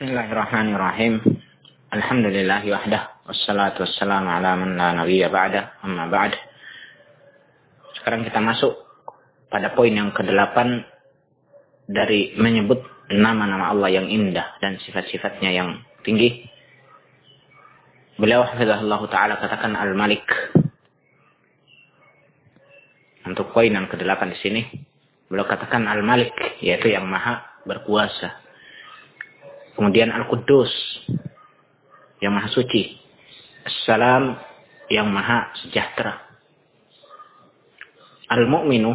Bismillahirrahmanirrahim. Alhamdulillah wahdah. Wassalatu wassalamu ala man la nabiyya ba'da. Amma ba'd. Sekarang kita masuk pada poin yang ke-8 dari menyebut nama-nama Allah yang indah dan sifat-sifatnya yang tinggi. Beliau hafizahullah ta'ala katakan Al-Malik. Untuk poin yang ke-8 di sini, beliau katakan Al-Malik, yaitu yang maha berkuasa Kemudian Al-Quddus yang maha suci. Assalam yang maha sejahtera. Al-Mu'minu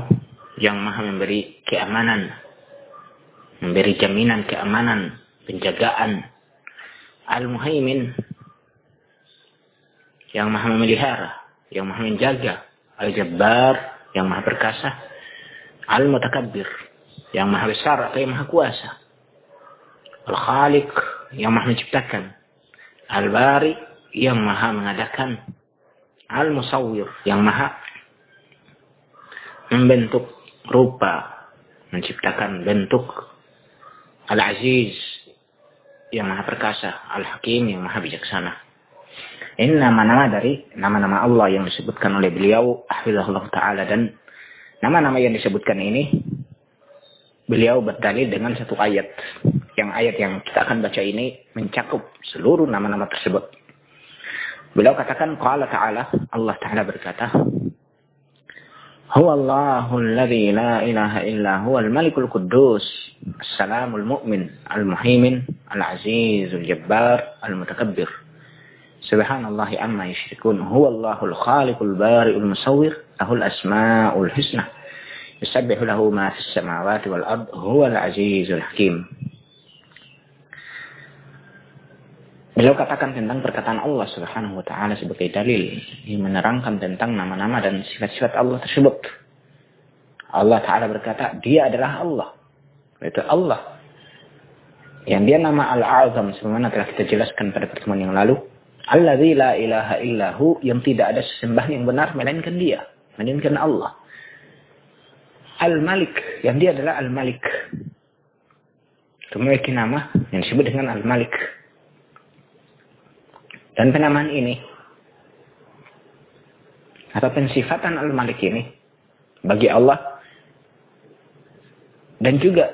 yang maha memberi keamanan. Memberi jaminan keamanan, penjagaan. Al-Muhaimin yang maha memelihara, yang maha menjaga. Al-Jabbar yang maha perkasa. Al-Mutakabbir yang maha besar atau yang maha kuasa. Al-Khaliq yang maha menciptakan. Al-Bari yang maha mengadakan. Al-Musawwir yang maha membentuk rupa. Menciptakan bentuk. Al-Aziz yang maha perkasa. Al-Hakim yang maha bijaksana. Ini nama-nama dari nama-nama Allah yang disebutkan oleh beliau. Ahfizahullah Ta'ala. Dan nama-nama yang disebutkan ini. Beliau berdalil dengan satu ayat yang ayat yang kita akan baca ini mencakup seluruh nama-nama tersebut. Beliau katakan qala ta'ala Allah Ta'ala berkata Huwa Allahul ladzi la ilaha illa huwa al-malikul quddus as-salamul mu'min al-muhaimin al-azizul jabbar al-mutakabbir. Subhanallah amma yusyrikun huwa Allahul khaliqul bari'ul musawwir lahul asmaul husna. Yusabbihu lahu ma fis samawati wal ard huwal azizul hakim Beliau katakan tentang perkataan Allah Subhanahu wa taala sebagai dalil yang menerangkan tentang nama-nama dan sifat-sifat Allah tersebut. Allah taala berkata, Dia adalah Allah. Itu Allah. Yang dia nama Al-Azam sebagaimana telah kita jelaskan pada pertemuan yang lalu. Alladzi la ilaha illahu yang tidak ada sesembahan yang benar melainkan Dia, melainkan Allah. Al-Malik yang dia adalah Al-Malik. Memiliki nama yang disebut dengan Al-Malik dan penamaan ini atau pensifatan Al-Malik ini bagi Allah dan juga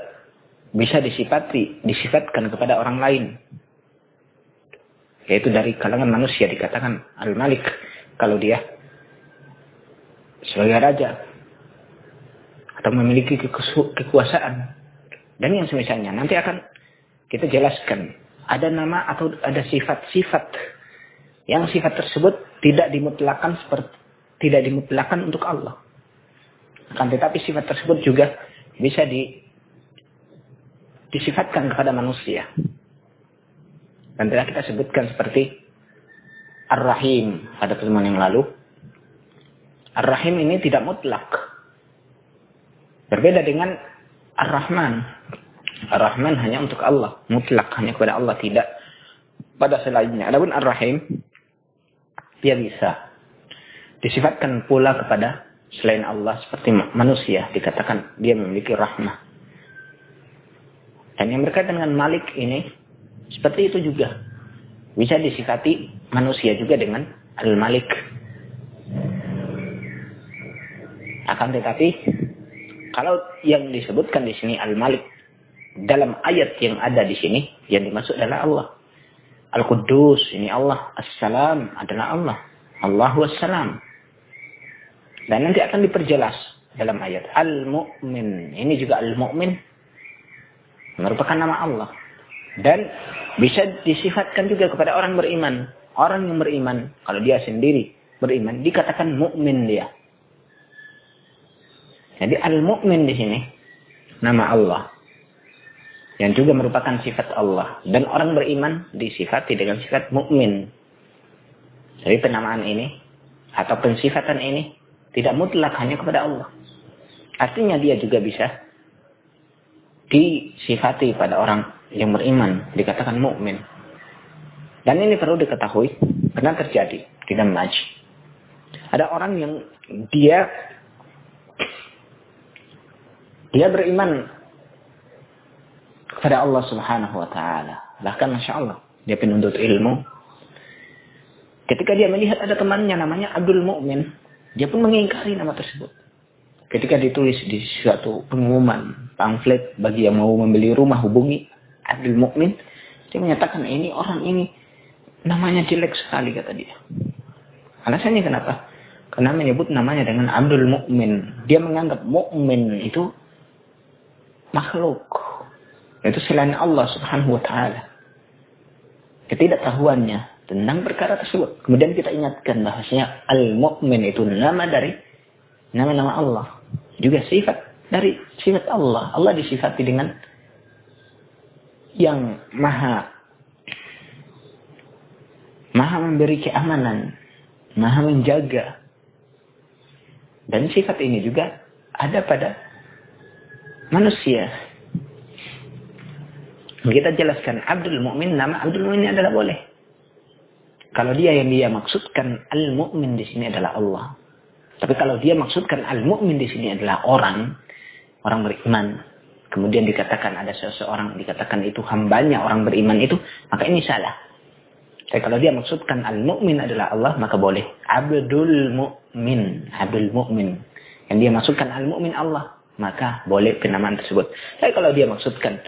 bisa disifati, disifatkan kepada orang lain. Yaitu dari kalangan manusia dikatakan Al-Malik kalau dia sebagai raja atau memiliki kekuasaan dan yang semisalnya nanti akan kita jelaskan ada nama atau ada sifat-sifat yang sifat tersebut tidak dimutlakan seperti tidak dimutlakan untuk Allah. Akan tetapi sifat tersebut juga bisa di, disifatkan kepada manusia. Dan telah kita sebutkan seperti Ar-Rahim pada pertemuan yang lalu. Ar-Rahim ini tidak mutlak. Berbeda dengan Ar-Rahman. Ar-Rahman hanya untuk Allah. Mutlak hanya kepada Allah. Tidak pada selainnya. Adapun Ar-Rahim dia bisa. Disifatkan pula kepada selain Allah seperti manusia dikatakan dia memiliki rahmah. Dan yang berkaitan dengan Malik ini seperti itu juga. Bisa disifati manusia juga dengan Al-Malik. Akan tetapi kalau yang disebutkan di sini Al-Malik dalam ayat yang ada di sini yang dimaksud adalah Allah Al-Quddus, ini Allah. As-Salam adalah Allah. Allahu As-Salam. Dan nanti akan diperjelas dalam ayat. Al-Mu'min. Ini juga Al-Mu'min. Merupakan nama Allah. Dan bisa disifatkan juga kepada orang beriman. Orang yang beriman. Kalau dia sendiri beriman. Dikatakan mu'min dia. Jadi Al-Mu'min di sini. Nama Allah yang juga merupakan sifat Allah dan orang beriman disifati dengan sifat mukmin. Jadi penamaan ini atau pensifatan ini tidak mutlak hanya kepada Allah. Artinya dia juga bisa disifati pada orang yang beriman dikatakan mukmin. Dan ini perlu diketahui pernah terjadi di Damaj. Ada orang yang dia dia beriman pada Allah Subhanahu wa taala. Bahkan Masya Allah, dia penuntut ilmu. Ketika dia melihat ada temannya namanya Abdul Mukmin, dia pun mengingkari nama tersebut. Ketika ditulis di suatu pengumuman pamflet bagi yang mau membeli rumah hubungi Abdul Mukmin, dia menyatakan ini orang ini namanya jelek sekali kata dia. Alasannya kenapa? Karena menyebut namanya dengan Abdul Mukmin. Dia menganggap mukmin itu makhluk. Itu selain Allah Subhanahu wa taala. Ketidaktahuannya tentang perkara tersebut. Kemudian kita ingatkan bahasanya al-mukmin itu nama dari nama-nama Allah. Juga sifat dari sifat Allah. Allah disifati dengan yang maha maha memberi keamanan, maha menjaga. Dan sifat ini juga ada pada manusia. Kita jelaskan Abdul Mukmin nama Abdul Mukmin adalah boleh. Kalau dia yang dia maksudkan Al Mukmin di sini adalah Allah. Tapi kalau dia maksudkan Al Mukmin di sini adalah orang, orang beriman, kemudian dikatakan ada seseorang dikatakan itu hambanya orang beriman itu, maka ini salah. Tapi kalau dia maksudkan al-mu'min adalah Allah, maka boleh. Abdul mu'min. Abdul mu'min. Yang dia maksudkan al-mu'min Allah, maka boleh penamaan tersebut. Tapi kalau dia maksudkan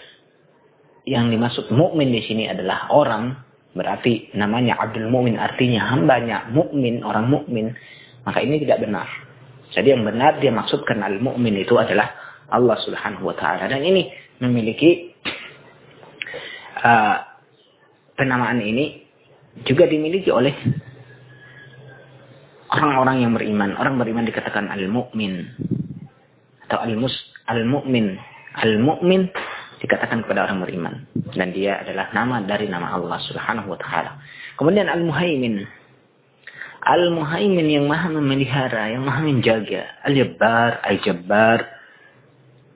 yang dimaksud mukmin di sini adalah orang, berarti namanya Abdul Mu'min artinya hambanya mukmin, orang mukmin, maka ini tidak benar. Jadi yang benar dia maksudkan al-mu'min itu adalah Allah Subhanahu wa taala dan ini memiliki uh, penamaan ini juga dimiliki oleh orang-orang yang beriman. Orang beriman dikatakan al-mu'min atau al-mus al-mu'min. Al-mu'min dikatakan kepada orang beriman dan dia adalah nama dari nama Allah Subhanahu wa taala. Kemudian al-muhaimin. Al-muhaimin yang maha memelihara, yang maha menjaga. Al-jabbar, al-jabbar,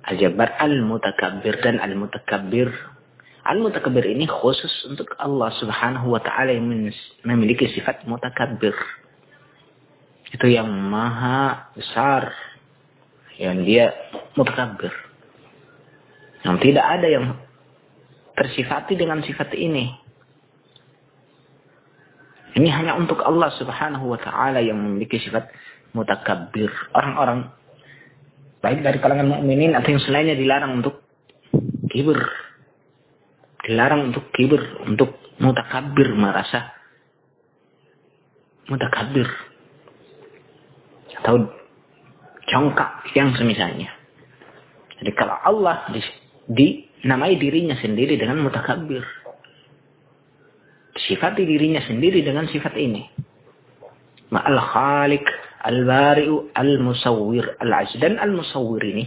al-jabbar, al-mutakabbir dan al-mutakabbir Al-mutakabbir ini khusus untuk Allah subhanahu wa ta'ala yang memiliki sifat mutakabbir. Itu yang maha besar. Yang dia mutakabbir. Yang tidak ada yang tersifati dengan sifat ini. Ini hanya untuk Allah subhanahu wa ta'ala yang memiliki sifat mutakabbir. Orang-orang baik dari kalangan mukminin atau yang selainnya dilarang untuk kibir dilarang untuk kibir, untuk mutakabir merasa mutakabir atau congkak yang semisalnya. Jadi kalau Allah di, dinamai dirinya sendiri dengan mutakabir, sifati dirinya sendiri dengan sifat ini. Ma'al khalik, al-bari'u, al-musawwir, al-aziz. Dan al-musawwir ini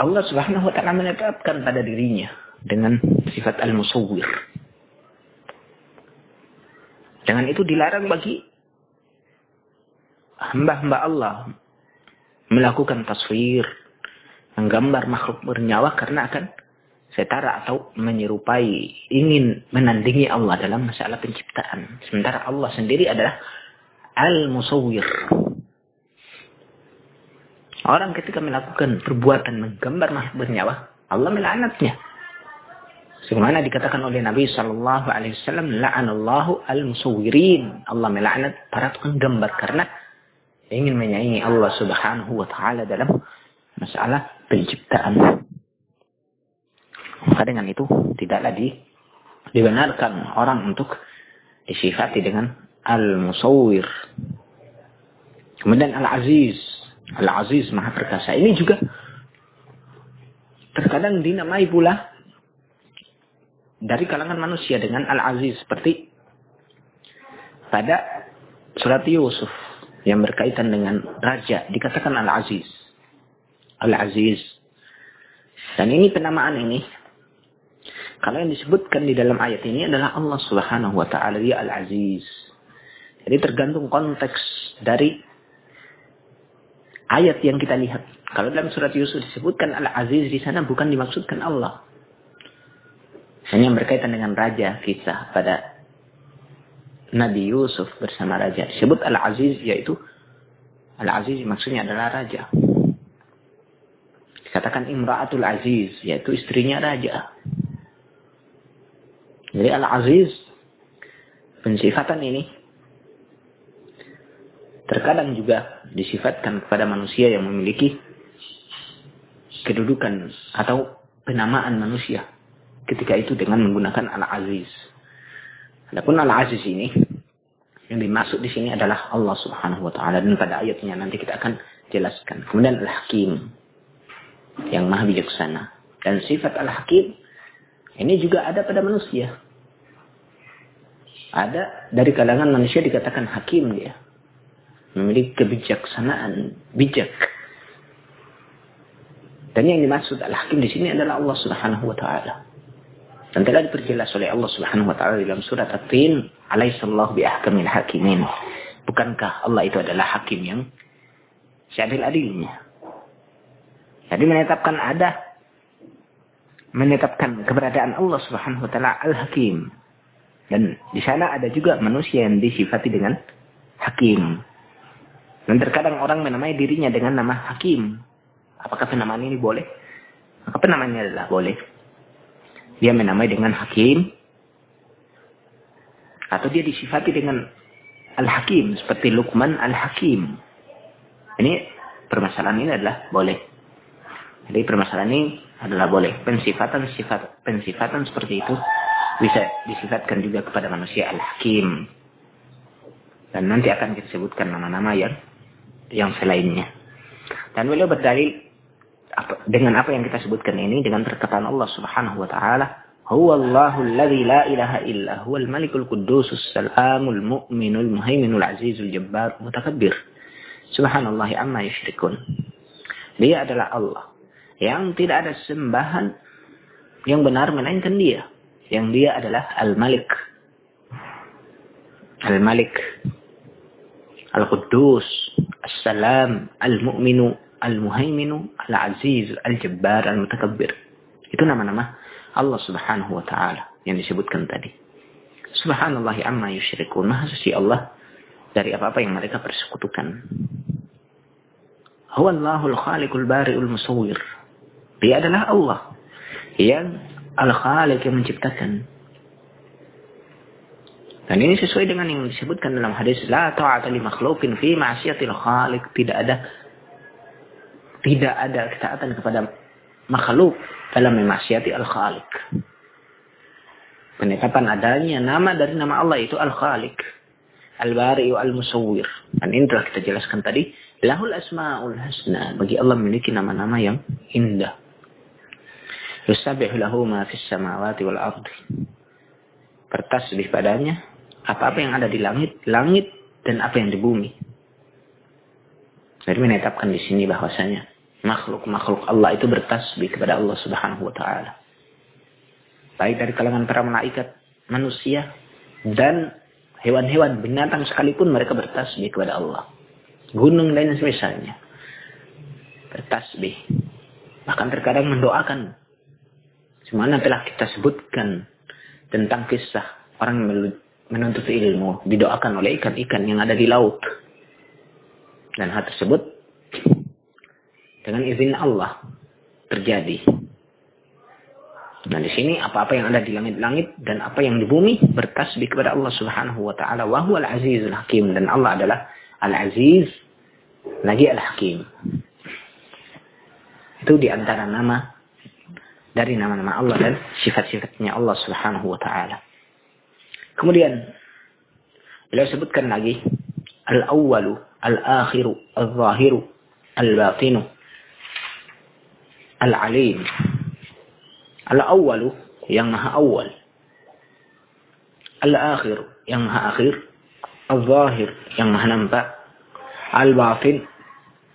Allah Subhanahu wa taala menetapkan pada dirinya dengan sifat al-musawwir. Dengan itu dilarang bagi hamba-hamba Allah melakukan taswir, menggambar makhluk bernyawa karena akan setara atau menyerupai, ingin menandingi Allah dalam masalah penciptaan. Sementara Allah sendiri adalah al-musawwir. Orang ketika melakukan perbuatan menggambar makhluk bernyawa, Allah melaknatnya. Sebagaimana dikatakan oleh Nabi Shallallahu Alaihi Wasallam, la'anallahu al-musawwirin. Allah melaknat para tukang gambar karena ingin menyaingi Allah Subhanahu Wa Taala dalam masalah penciptaan. Maka dengan itu tidaklah di, dibenarkan orang untuk disifati dengan al-musawwir. Kemudian al-aziz Al-Aziz Maha Perkasa. Ini juga terkadang dinamai pula dari kalangan manusia dengan Al-Aziz. Seperti pada surat Yusuf yang berkaitan dengan raja. Dikatakan Al-Aziz. Al-Aziz. Dan ini penamaan ini. Kalau yang disebutkan di dalam ayat ini adalah Allah subhanahu wa ta'ala. Dia Al-Aziz. Jadi tergantung konteks dari ayat yang kita lihat. Kalau dalam surat Yusuf disebutkan Al-Aziz di sana bukan dimaksudkan Allah. Hanya berkaitan dengan raja kisah pada Nabi Yusuf bersama raja. Disebut Al-Aziz yaitu Al-Aziz maksudnya adalah raja. Dikatakan Imra'atul Aziz, yaitu istrinya raja. Jadi Al-Aziz, pensifatan ini terkadang juga disifatkan kepada manusia yang memiliki kedudukan atau penamaan manusia ketika itu dengan menggunakan Al-Aziz. Adapun Al-Aziz ini yang dimaksud di sini adalah Allah Subhanahu wa taala dan pada ayatnya nanti kita akan jelaskan. Kemudian Al-Hakim yang Maha bijaksana. Dan sifat Al-Hakim ini juga ada pada manusia. Ada dari kalangan manusia dikatakan hakim dia. Memiliki kebijaksanaan, bijak. Dan yang dimaksud Al-Hakim di sini adalah Allah Subhanahu wa taala. Dan telah diperjelas oleh Allah Subhanahu wa taala dalam surat At-Tin, "Alaihissallahu bi ahkamil hakimin." Bukankah Allah itu adalah hakim yang seadil-adilnya? Jadi menetapkan ada menetapkan keberadaan Allah Subhanahu wa taala Al-Hakim. Dan di sana ada juga manusia yang disifati dengan hakim. Dan terkadang orang menamai dirinya dengan nama hakim. Apakah penamaan ini boleh? Maka penamaannya adalah boleh. Dia menamai dengan hakim. Atau dia disifati dengan al-hakim. Seperti Luqman al-hakim. Ini permasalahan ini adalah boleh. Jadi permasalahan ini adalah boleh. Pensifatan sifat pensifatan seperti itu bisa disifatkan juga kepada manusia al-hakim. Dan nanti akan kita sebutkan nama-nama yang yang selainnya. Dan beliau berdalil dengan apa yang kita sebutkan ini dengan perkataan Allah Subhanahu wa taala, "Huwa Allahu alladzi la ilaha illa huwal malikul quddusus salamul mu'minul muhaiminul azizul jabbar mutakabbir." Subhanallah amma yusyrikun. Dia adalah Allah yang tidak ada sembahan yang benar melainkan dia. Yang dia adalah Al-Malik. Al-Malik. Al-Quddus. Al-Salam. Al-Mu'minu. Al-Muhaiminu. Al-Aziz. Al-Jabbar. Al-Mutakabbir. Itu nama-nama Allah subhanahu wa ta'ala yang disebutkan tadi. Subhanallah amma yusyrikun. Maha suci Allah dari apa-apa yang mereka persekutukan. Huwa Allahul khaliqul bari'ul musawwir. Dia adalah Allah yang Al-Khaliq yang menciptakan. Dan ini sesuai dengan yang disebutkan dalam hadis la ta'ata li makhluqin fi ma'siyatil khaliq. Tidak ada tidak ada ketaatan kepada makhluk dalam memaksiati al-khaliq. Penetapan adanya nama dari nama Allah itu al-khaliq. Al-bari'u al-musawwir. Dan ini telah kita jelaskan tadi. Lahul asma'ul husna. Bagi Allah memiliki nama-nama yang indah. Yusabbihu lahu ma fis samawati wal ardi. Bertasbih padanya apa-apa yang ada di langit, langit dan apa yang di bumi. Jadi menetapkan di sini bahwasanya makhluk-makhluk Allah itu bertasbih kepada Allah Subhanahu wa taala. Baik dari kalangan para malaikat, manusia dan hewan-hewan, binatang sekalipun mereka bertasbih kepada Allah. Gunung dan semisalnya bertasbih. Bahkan terkadang mendoakan Semana telah kita sebutkan tentang kisah orang menuntut ilmu didoakan oleh ikan-ikan yang ada di laut. Dan hal tersebut dengan izin Allah terjadi. Dan di sini apa-apa yang ada di langit-langit dan apa yang di bumi bertasbih kepada Allah Subhanahu wa taala wa huwal azizul hakim dan Allah adalah al-aziz lagi al-hakim. Itu di antara nama dari nama-nama Allah dan sifat-sifatnya Allah Subhanahu wa taala. Kemudian beliau sebutkan lagi al-awwalu, al-akhiru, al-zahiru, al-batinu, al-alim. Al-awwalu yang maha awal. Al-akhiru yang maha akhir. Al-zahir yang maha nampak. Al-batin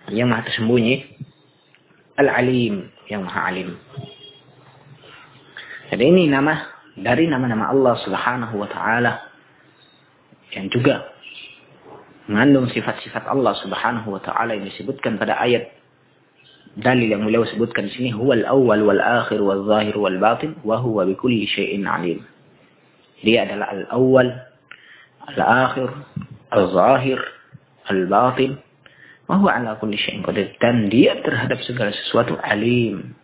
yang maha tersembunyi. Al-alim yang maha alim. Jadi ini nama dari nama-nama Allah Subhanahu wa taala yang juga mengandung sifat-sifat Allah Subhanahu wa taala yang disebutkan pada ayat dalil yang beliau sebutkan di sini huwal awwal wal akhir wal zahir wal batin wa huwa bikulli syai'in alim. Dia adalah al-awwal, al-akhir, al-zahir, al-batin Wa ala kulli syai'in qadir. Dan dia terhadap segala sesuatu alim.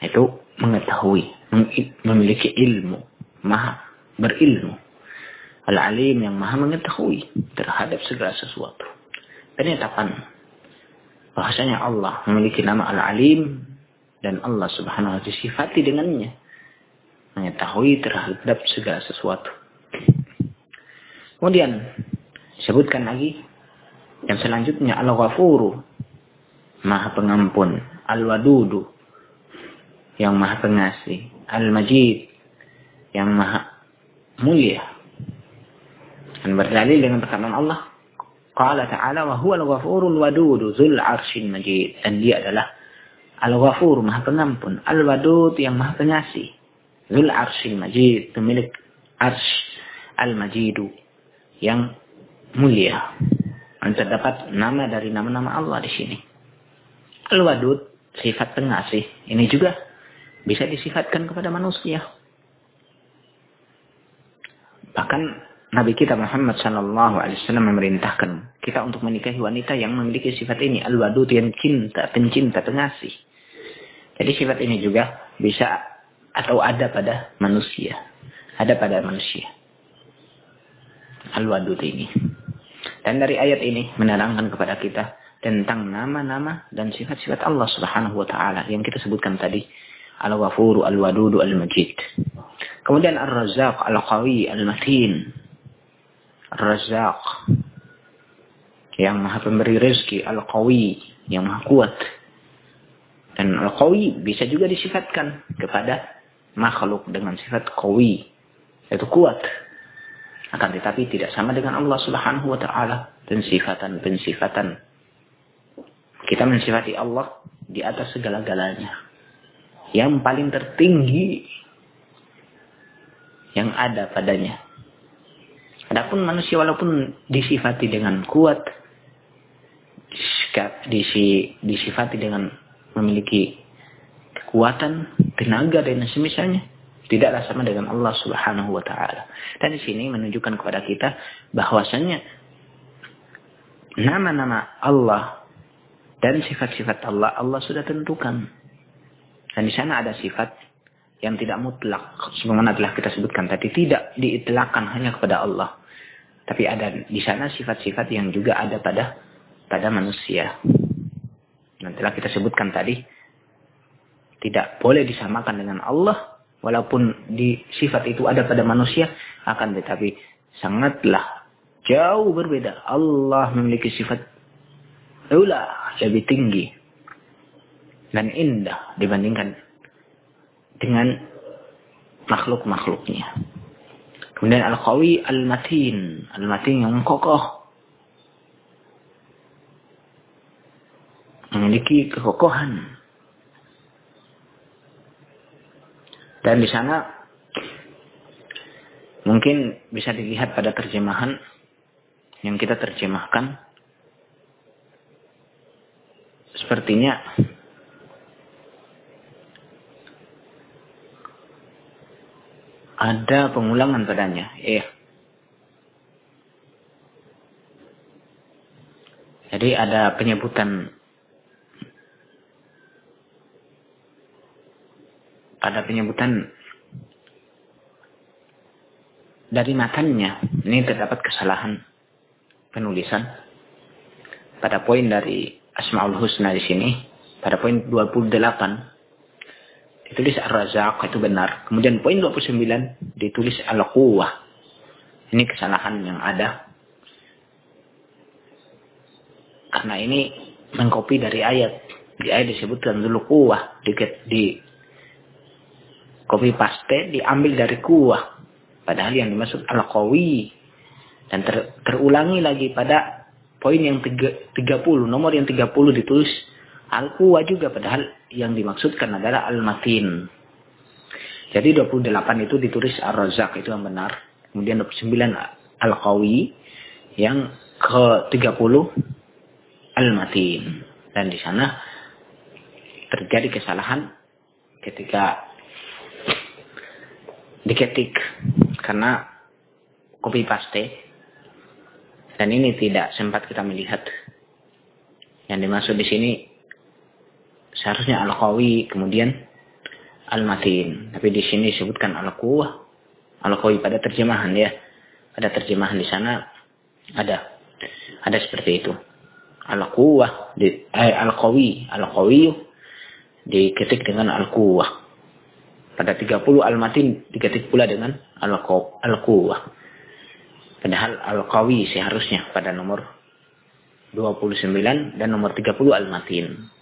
Itu mengetahui, memiliki ilmu, maha berilmu. Al-alim yang maha mengetahui terhadap segala sesuatu. Penetapan bahasanya Allah memiliki nama Al-alim dan Allah subhanahu wa ta'ala disifati dengannya. Mengetahui terhadap segala sesuatu. Kemudian sebutkan lagi yang selanjutnya Al-Ghafuru Maha Pengampun, Al-Wadudu yang Maha Pengasih, Al-Majid yang Maha Mulia. Dan berdalil dengan perkataan Allah, Qala ta'ala wa huwa al-ghafurul wadudu zul arshil majid. Dan dia adalah Al-Ghafur, Maha Pengampun. Al-Wadud yang Maha Pengasih. Zul arshil majid, pemilik arsh al-majidu yang mulia. Dan terdapat nama dari nama-nama Allah di sini. Al-Wadud, sifat pengasih. Ini juga bisa disifatkan kepada manusia. Bahkan Nabi kita Muhammad Sallallahu Alaihi Wasallam memerintahkan kita untuk menikahi wanita yang memiliki sifat ini al-wadud yang cinta, pencinta, pengasih. Jadi sifat ini juga bisa atau ada pada manusia, ada pada manusia. Al-wadud ini. Dan dari ayat ini menerangkan kepada kita tentang nama-nama dan sifat-sifat Allah Subhanahu wa taala yang kita sebutkan tadi. Al-Ghafuru, Al-Wadudu, Al-Majid. Kemudian Ar-Razzaq, Al-Qawi, Al-Matin. Ar-Razzaq yang Maha Pemberi rezeki, Al-Qawi yang Maha Kuat. Dan Al-Qawi bisa juga disifatkan kepada makhluk dengan sifat qawi, yaitu kuat. Akan tetapi tidak sama dengan Allah Subhanahu wa taala dan sifatan-pensifatan. Kita mensifati Allah di atas segala-galanya. Yang paling tertinggi yang ada padanya. Adapun manusia walaupun disifati dengan kuat, disifati dengan memiliki kekuatan, tenaga dan semisalnya, tidaklah sama dengan Allah Subhanahu wa taala. Dan di sini menunjukkan kepada kita bahwasannya nama-nama Allah dan sifat-sifat Allah Allah sudah tentukan. Dan di sana ada sifat yang tidak mutlak sebagaimana telah kita sebutkan tadi tidak diitlakkan hanya kepada Allah. Tapi ada di sana sifat-sifat yang juga ada pada pada manusia. Dan telah kita sebutkan tadi tidak boleh disamakan dengan Allah walaupun di sifat itu ada pada manusia akan tetapi sangatlah jauh berbeda. Allah memiliki sifat ula lebih tinggi dan indah dibandingkan dengan makhluk-makhluknya. Kemudian Al-Qawi Al-Matin. Al-Matin yang kokoh. Memiliki kekokohan. Dan di sana mungkin bisa dilihat pada terjemahan yang kita terjemahkan. Sepertinya ada pengulangan padanya. Iya. Jadi ada penyebutan ada penyebutan dari matanya ini terdapat kesalahan penulisan pada poin dari Asmaul Husna di sini pada poin 28 ditulis Ar-Razak itu benar. Kemudian poin 29 ditulis Al-Quwah. Ini kesalahan yang ada. Karena ini mengkopi dari ayat. Di ayat disebutkan dulu kuwah. Di, di copy paste diambil dari kuwah. Padahal yang dimaksud Al-Qawi. Dan ter, terulangi lagi pada poin yang 30. Nomor yang 30 ditulis Al-Quwa juga padahal yang dimaksudkan adalah Al-Matin. Jadi 28 itu ditulis Ar-Razak itu yang benar. Kemudian 29 Al-Qawi yang ke-30 Al-Matin. Dan di sana terjadi kesalahan ketika diketik karena copy paste dan ini tidak sempat kita melihat Yang dimaksud di sini seharusnya al-qawi kemudian al-matin. Tapi di sini disebutkan al-quwah. Al-qawi pada terjemahan ya. Pada terjemahan di sana ada ada seperti itu. Al-quwah di eh, al-qawi, al-qawi diketik dengan al-quwah. Pada 30 al-matin diketik pula dengan al-quwah. Padahal al-qawi seharusnya pada nomor 29 dan nomor 30 al-matin.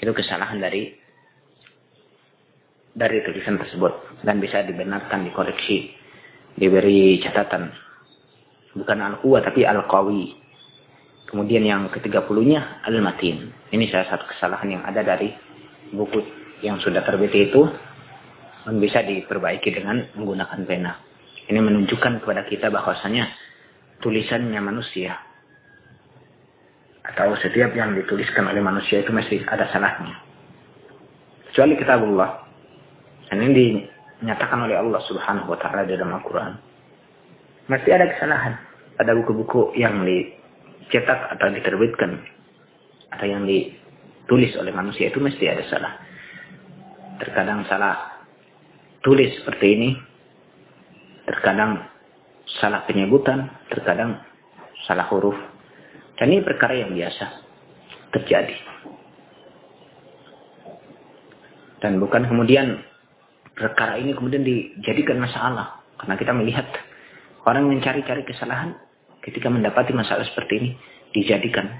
Itu kesalahan dari dari tulisan tersebut dan bisa dibenarkan, dikoreksi, diberi catatan. Bukan al-quwa tapi al-qawi. Kemudian yang ke-30-nya al-matin. Ini salah satu kesalahan yang ada dari buku yang sudah terbit itu dan bisa diperbaiki dengan menggunakan pena. Ini menunjukkan kepada kita bahwasanya tulisannya manusia atau setiap yang dituliskan oleh manusia itu mesti ada salahnya. Kecuali kitab Allah. Dan ini dinyatakan oleh Allah subhanahu wa ta'ala dalam Al-Quran. Mesti ada kesalahan pada buku-buku yang dicetak atau diterbitkan. Atau yang ditulis oleh manusia itu mesti ada salah. Terkadang salah tulis seperti ini. Terkadang salah penyebutan. Terkadang salah huruf dan ini perkara yang biasa terjadi. Dan bukan kemudian perkara ini kemudian dijadikan masalah. Karena kita melihat orang yang cari-cari kesalahan ketika mendapati masalah seperti ini dijadikan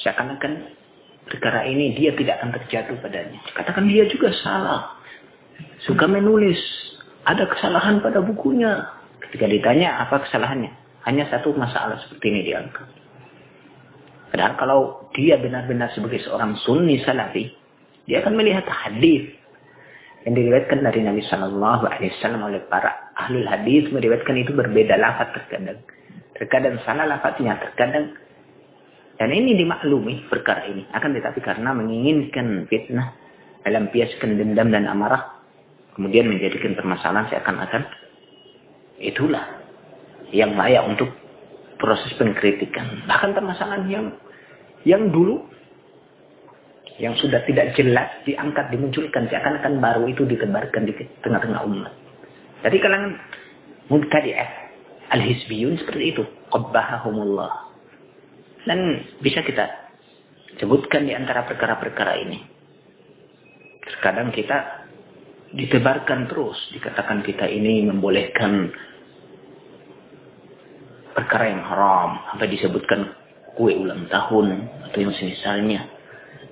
seakan-akan perkara ini dia tidak akan terjatuh padanya. Katakan dia juga salah. Suka menulis. Ada kesalahan pada bukunya. Ketika ditanya apa kesalahannya. Hanya satu masalah seperti ini diangkat. Padahal kalau dia benar-benar sebagai seorang sunni salafi, dia akan melihat hadis yang diriwayatkan dari Nabi Shallallahu Alaihi Wasallam oleh para ahli hadis meriwayatkan itu berbeda lafaz terkadang, terkadang salah lafaznya, terkadang dan ini dimaklumi perkara ini. Akan tetapi karena menginginkan fitnah, dalam melampiaskan dendam dan amarah, kemudian menjadikan permasalahan seakan-akan itulah yang layak untuk proses pengkritikan. Bahkan permasalahan yang yang dulu yang sudah tidak jelas diangkat dimunculkan seakan-akan baru itu ditebarkan di tengah-tengah umat. Jadi kalangan mubtadi'ah al-hizbiyun seperti itu. Qabbahahumullah. Dan bisa kita sebutkan di antara perkara-perkara ini. Terkadang kita ditebarkan terus. Dikatakan kita ini membolehkan perkara yang haram sampai disebutkan kue ulang tahun atau yang semisalnya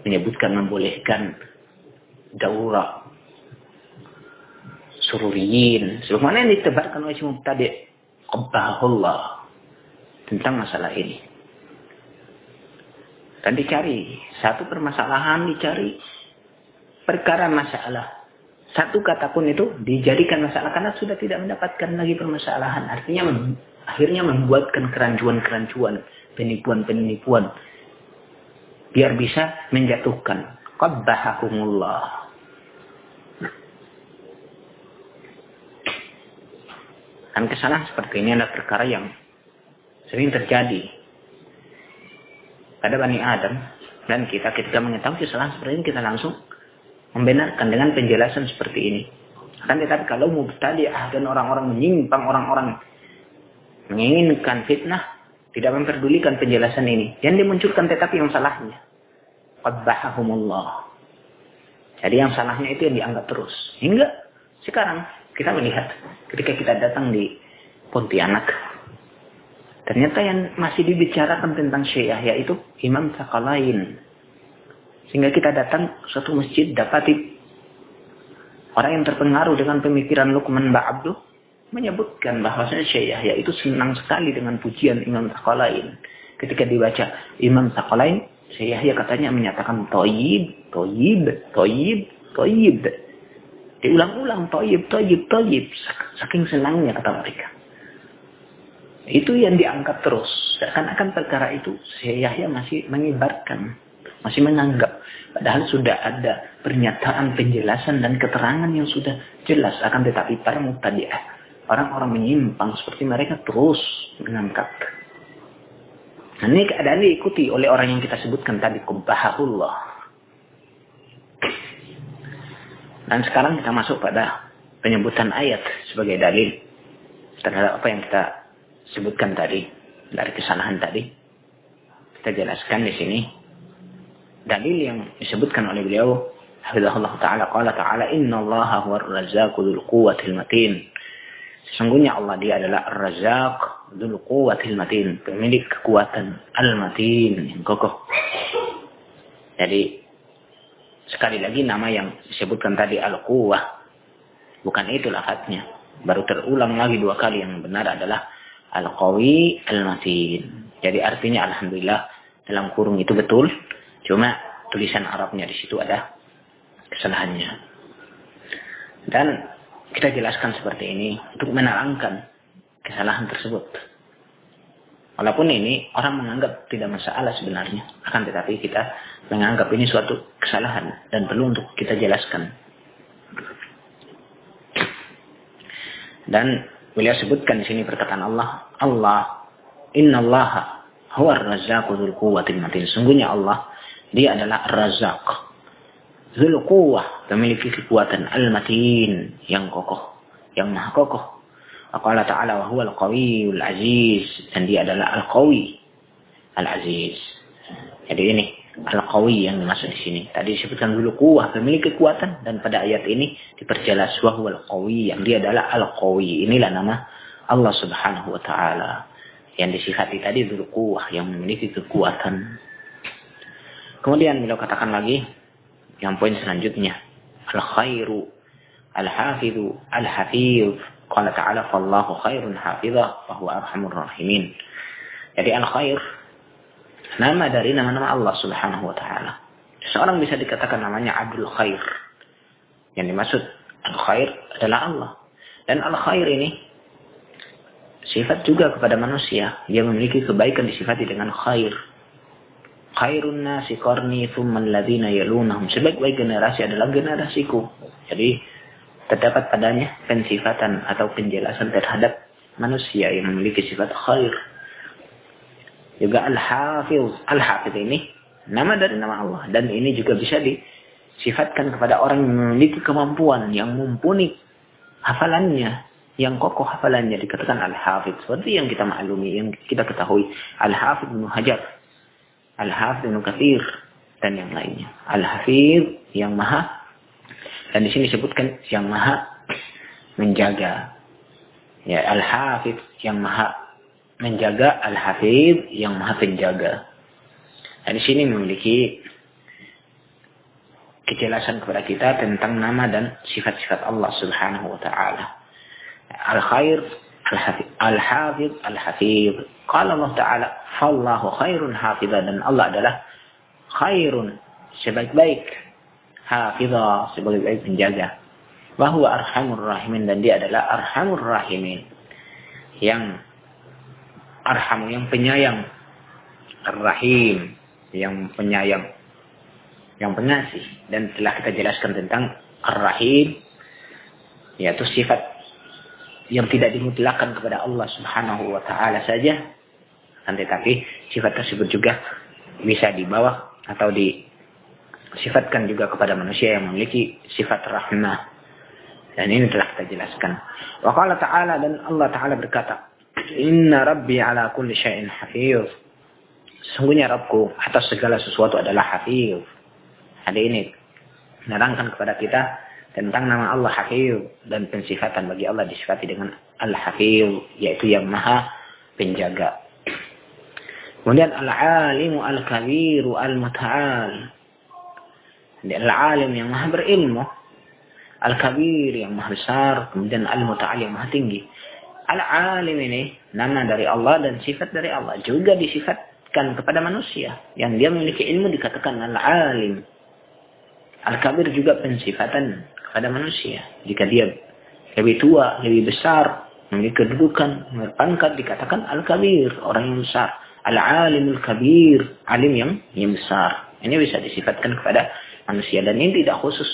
menyebutkan membolehkan daura sururiyin sebagaimana yang ditebarkan oleh tadi qabbahullah tentang masalah ini. Dan dicari satu permasalahan dicari perkara masalah. Satu kata pun itu dijadikan masalah karena sudah tidak mendapatkan lagi permasalahan. Artinya akhirnya membuatkan kerancuan-kerancuan, penipuan-penipuan. Biar bisa menjatuhkan. Qabbahahumullah. Dan kesalahan seperti ini adalah perkara yang sering terjadi pada Bani Adam dan kita ketika mengetahui kesalahan seperti ini kita langsung membenarkan dengan penjelasan seperti ini. Akan tetapi kalau mubtadi'ah dan orang-orang menyimpang orang-orang menginginkan fitnah, tidak memperdulikan penjelasan ini. Yang dimunculkan tetapi yang salahnya. Qabbahahumullah. Jadi yang salahnya itu yang dianggap terus. Hingga sekarang kita melihat ketika kita datang di Pontianak. Ternyata yang masih dibicarakan tentang syiah yaitu Imam Sakalain. Sehingga kita datang suatu masjid dapati orang yang terpengaruh dengan pemikiran Luqman Ba'abduh menyebutkan bahwasanya Syekh Yahya itu senang sekali dengan pujian Imam Taqalain. Ketika dibaca Imam Taqalain, Syekh Yahya katanya menyatakan toyib, toyib, toyib, toyib. Diulang-ulang toyib, toyib, toyib. Saking senangnya kata mereka. Itu yang diangkat terus. Seakan-akan perkara itu Syekh Yahya masih mengibarkan. Masih menganggap. Padahal sudah ada pernyataan, penjelasan, dan keterangan yang sudah jelas. Akan tetapi para mutadiah orang-orang menyimpang seperti mereka terus mengangkat. Nah, ini keadaan diikuti oleh orang yang kita sebutkan tadi kubbahullah. Dan sekarang kita masuk pada penyebutan ayat sebagai dalil terhadap apa yang kita sebutkan tadi dari kesalahan tadi. Kita jelaskan di sini dalil yang disebutkan oleh beliau Hafizahullah Ta'ala Qala Ta'ala Inna Allah huwa ar-razzaqu dhul quwwatil matin Sesungguhnya Allah dia adalah Ar-Razzaq Dhul quwwatil matin Pemilik kekuatan Al-Matin Yang kokoh. Jadi Sekali lagi nama yang disebutkan tadi Al-Quwah Bukan itu lafadznya. Baru terulang lagi dua kali Yang benar adalah Al-Qawi Al-Matin. Jadi artinya Alhamdulillah Dalam kurung itu betul. Cuma tulisan Arabnya di situ ada kesalahannya. Dan kita jelaskan seperti ini untuk menerangkan kesalahan tersebut. Walaupun ini orang menganggap tidak masalah sebenarnya. Akan tetapi kita menganggap ini suatu kesalahan. Dan perlu untuk kita jelaskan. Dan beliau sebutkan di sini perkataan Allah. Allah. Inna Allah. Huwa ar-razzaqu dhul quwwatin matin. Sungguhnya Allah. Dia adalah razak Zul Quwwah, memiliki kekuatan al-matin yang kokoh, yang maha kokoh. Allah Ta'ala wa huwa al-qawiyul aziz dan dia adalah al-qawi al-aziz. Jadi ini al-qawi yang dimaksud di sini. Tadi disebutkan dulu kuah memiliki kekuatan dan pada ayat ini diperjelas wa huwa al-qawi yang dia adalah al-qawi. Inilah nama Allah Subhanahu wa taala yang disifati tadi dulu kuah yang memiliki kekuatan. Kemudian beliau katakan lagi yang poin selanjutnya. Al-khairu. Al-hafidhu. Al-hafidh. Qala ta'ala fallahu khairun hafidhah. Fahuwa arhamur rahimin. Jadi al-khair. Nama dari nama-nama Allah subhanahu wa ta'ala. Seorang bisa dikatakan namanya Abdul Khair. Yang dimaksud al-khair adalah Allah. Dan al-khair ini sifat juga kepada manusia. Dia memiliki kebaikan disifati dengan khair khairun nasi qarni thumma alladhina yalunahum. Sebaik-baik generasi adalah generasiku. Jadi terdapat padanya pensifatan atau penjelasan terhadap manusia yang memiliki sifat khair. Juga Al-Hafiz. Al-Hafiz ini nama dari nama Allah. Dan ini juga bisa disifatkan kepada orang yang memiliki kemampuan, yang mumpuni hafalannya, yang kokoh hafalannya dikatakan Al-Hafiz. Seperti yang kita maklumi, yang kita ketahui. Al-Hafiz bin Hajar Al-Hafidh Ibnu Katsir dan yang lainnya. Al-Hafidh yang maha dan di sini disebutkan yang maha menjaga. Ya, Al-Hafidh yang maha menjaga, Al-Hafidh yang maha penjaga. Dan di sini memiliki kejelasan kepada kita tentang nama dan sifat-sifat Allah Subhanahu wa taala. Al-khair Al-Hafidh, Al-Hafidh. Qala Allah Ta'ala, Fallahu khairun hafidha. Dan Allah adalah khairun, sebaik-baik. Hafidha, sebaik-baik penjaga. Wahuwa arhamur rahimin. Dan dia adalah arhamur rahimin. Yang arham, yang penyayang. Ar-Rahim, yang penyayang. Yang pengasih. Dan telah kita jelaskan tentang Ar-Rahim. Yaitu sifat yang tidak dimutlakan kepada Allah Subhanahu wa taala saja. Tetapi sifat tersebut juga bisa dibawa atau disifatkan juga kepada manusia yang memiliki sifat rahmah. Dan ini telah kita jelaskan. Wa qala ta'ala dan Allah taala berkata inna rabbi ala kulli syai'in hafiz. Sesungguhnya Rabbku atas segala sesuatu adalah hafiz. Ada ini menerangkan kepada kita tentang nama Allah Hafiz dan pensifatan bagi Allah disifati dengan Al-Hafiz yaitu yang maha penjaga. Kemudian Al-Alimu Al-Kabiru Al-Muta'al. Al-Alim yang maha berilmu. Al-Kabir yang maha besar. Kemudian Al-Muta'al yang maha tinggi. Al-Alim ini nama dari Allah dan sifat dari Allah. Juga disifatkan kepada manusia. Yang dia memiliki ilmu dikatakan Al-Alim. Al-Kabir juga pensifatan kepada manusia. Jika dia lebih tua, lebih besar, memiliki kedudukan, pangkat dikatakan al-kabir, orang yang besar. Al-alimul kabir, alim yang yang besar. Ini bisa disifatkan kepada manusia dan ini tidak khusus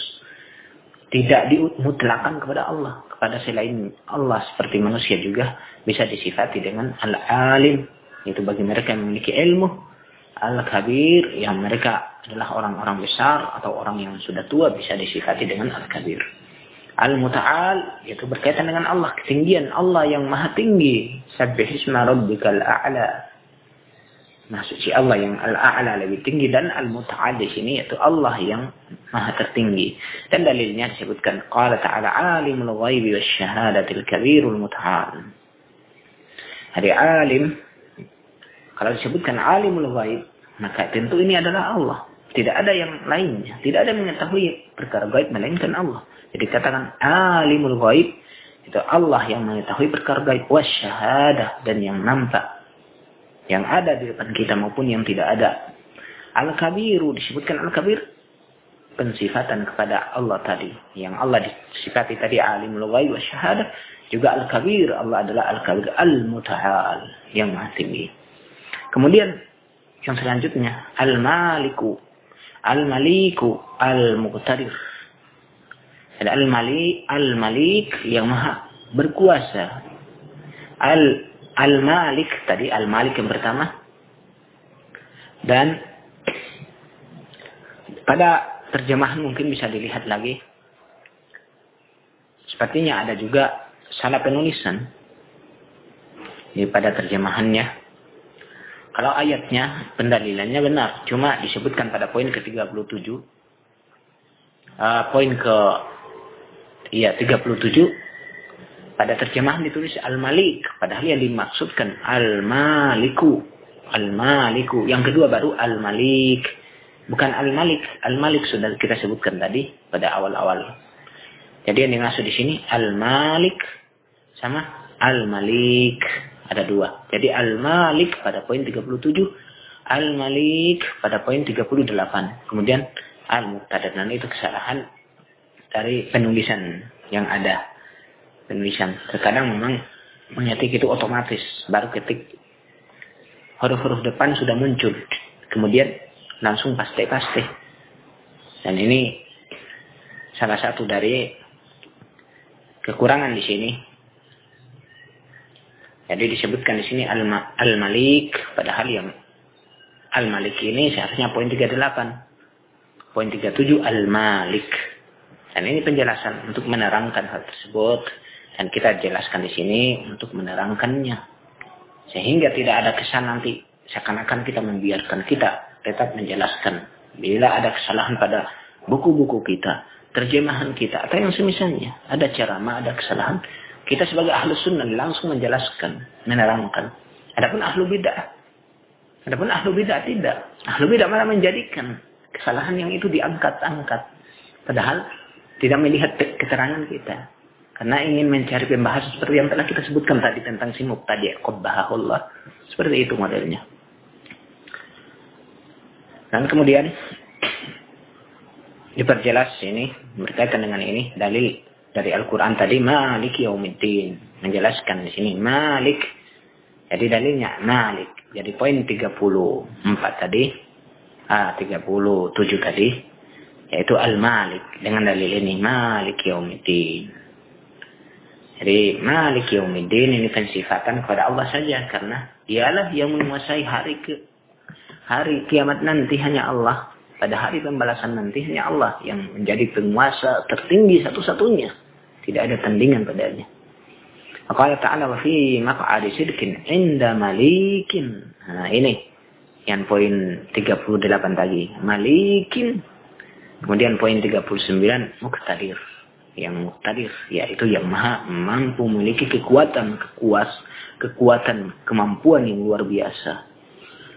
tidak dimutlakan kepada Allah, kepada selain Allah seperti manusia juga bisa disifati dengan al-alim Itu bagi mereka yang memiliki ilmu. Al-Kabir yang mereka adalah orang-orang besar atau orang yang sudah tua bisa disifati dengan Al-Kabir. Al-Muta'al yaitu berkaitan dengan Allah, ketinggian Allah yang maha tinggi. Sabbihisma rabbikal a'la. Nah, suci Allah yang al-a'la lebih tinggi dan al-muta'al di sini yaitu Allah yang maha tertinggi. Dan dalilnya disebutkan qala ta'ala alimul ghaibi wasyahadatil kabirul muta'al. Hari alim kalau disebutkan alimul ghaib, maka tentu ini adalah Allah. Tidak ada yang lainnya. Tidak ada yang mengetahui perkara gaib melainkan Allah. Jadi katakan alimul ghaib itu Allah yang mengetahui perkara gaib wasyahadah dan yang nampak. Yang ada di depan kita maupun yang tidak ada. Al-Kabiru disebutkan Al-Kabir pensifatan kepada Allah tadi. Yang Allah disifati tadi alimul ghaib wasyahadah juga Al-Kabir. Allah adalah Al-Kabir Al-Muta'al yang maha. Kemudian yang selanjutnya al-maliku al-maliku al-muqtadir. Al-malik al-malik yang maha berkuasa. Al al-malik tadi al-malik yang pertama. Dan pada terjemahan mungkin bisa dilihat lagi. Sepertinya ada juga salah penulisan. Di pada terjemahannya kalau ayatnya, pendalilannya benar. Cuma disebutkan pada poin ke-37. Uh, poin ke iya 37 pada terjemahan ditulis al-malik. Padahal yang dimaksudkan al-maliku. Al-maliku. Yang kedua baru al-malik. Bukan al-malik. Al-malik sudah kita sebutkan tadi pada awal-awal. Jadi yang dimaksud di sini al-malik sama al-malik ada dua. Jadi Al-Malik pada poin 37, Al-Malik pada poin 38. Kemudian Al-Muqtadar. Dan itu kesalahan dari penulisan yang ada. Penulisan. Terkadang memang mengetik itu otomatis. Baru ketik huruf-huruf depan sudah muncul. Kemudian langsung paste-paste. Dan ini salah satu dari kekurangan di sini jadi disebutkan di sini Al-Malik, padahal yang Al-Malik ini seharusnya poin 38. Poin 37 Al-Malik. Dan ini penjelasan untuk menerangkan hal tersebut dan kita jelaskan di sini untuk menerangkannya. Sehingga tidak ada kesan nanti seakan-akan kita membiarkan kita tetap menjelaskan bila ada kesalahan pada buku-buku kita, terjemahan kita atau yang semisalnya, ada ceramah, ada kesalahan, kita sebagai ahlu sunnah langsung menjelaskan, menerangkan. Adapun ahlu bid'ah. Adapun ahlu bid'ah tidak. Ahlu bid'ah malah menjadikan kesalahan yang itu diangkat-angkat. Padahal tidak melihat keterangan kita. Karena ingin mencari pembahasan seperti yang telah kita sebutkan tadi tentang si tadi qabbahahullah. Seperti itu modelnya. Dan kemudian diperjelas ini berkaitan dengan ini dalil dari Al-Quran tadi Malik Yaumiddin. Menjelaskan di sini Malik. Jadi dalilnya Malik. Jadi poin 34 tadi. Ah, 37 tadi. Yaitu Al-Malik. Dengan dalil ini Malik Yaumiddin. Jadi Malik Yaumiddin ini pensifatan kepada Allah saja. Karena dialah yang menguasai hari ke hari kiamat nanti hanya Allah. Pada hari pembalasan nanti hanya Allah yang menjadi penguasa tertinggi satu-satunya. Tidak ada tandingan padanya. Allah Ta'ala wa fi maq'adi sidkin inda malikin. Nah ini yang poin 38 tadi. Malikin. Kemudian poin 39 muktadir. Yang muktadir yaitu yang maha mampu memiliki kekuatan, kekuas, kekuatan, kemampuan yang luar biasa.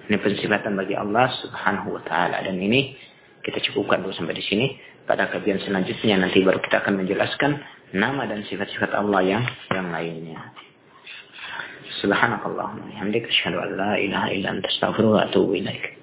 Ini pensifatan bagi Allah Subhanahu wa taala dan ini kita cukupkan dulu sampai di sini. Pada kajian selanjutnya nanti baru kita akan menjelaskan nama dan sifat-sifat Allah yang yang lainnya. Subhanakallahumma wa bihamdika asyhadu an la ilaha illa anta astaghfiruka wa atubu ilaik.